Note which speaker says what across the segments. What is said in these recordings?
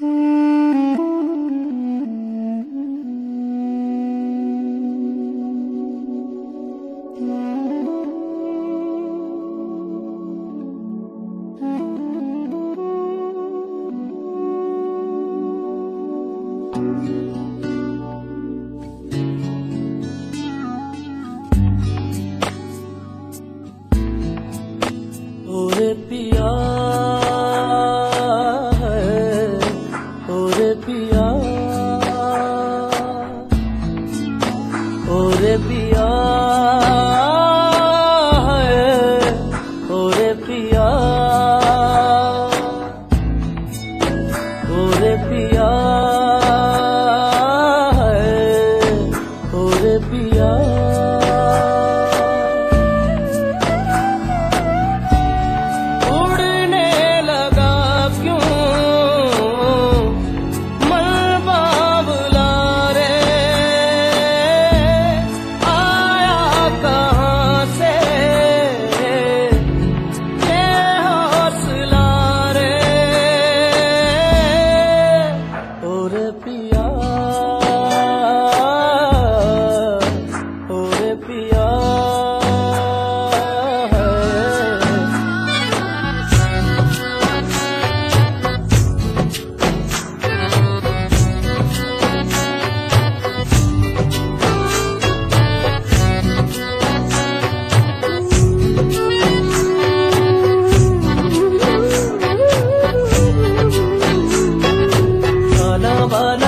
Speaker 1: Mm. ओरे पिया शोभना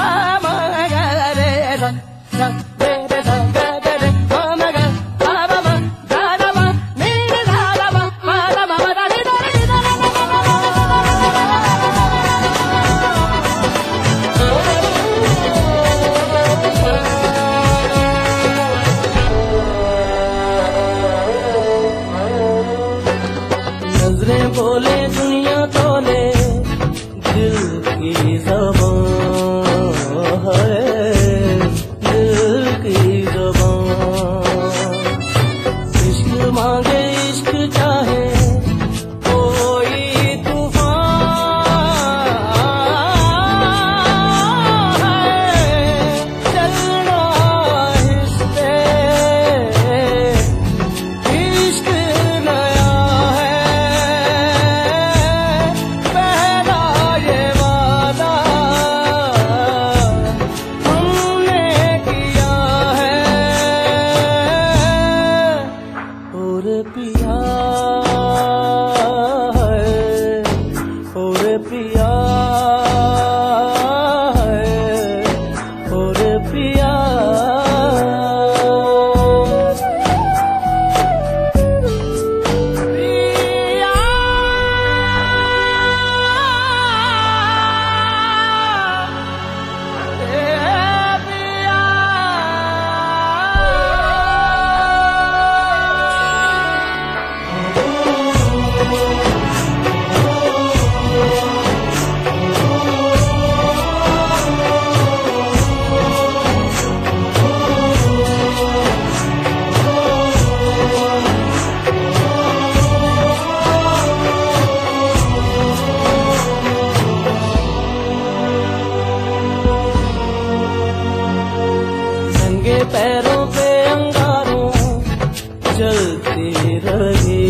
Speaker 1: चलते रहे।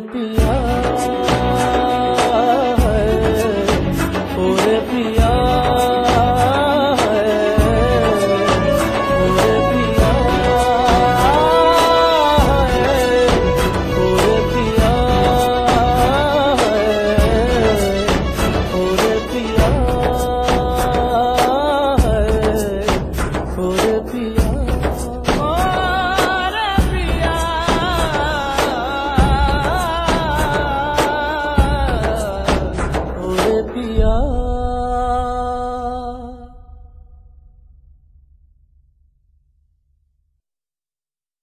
Speaker 1: पिया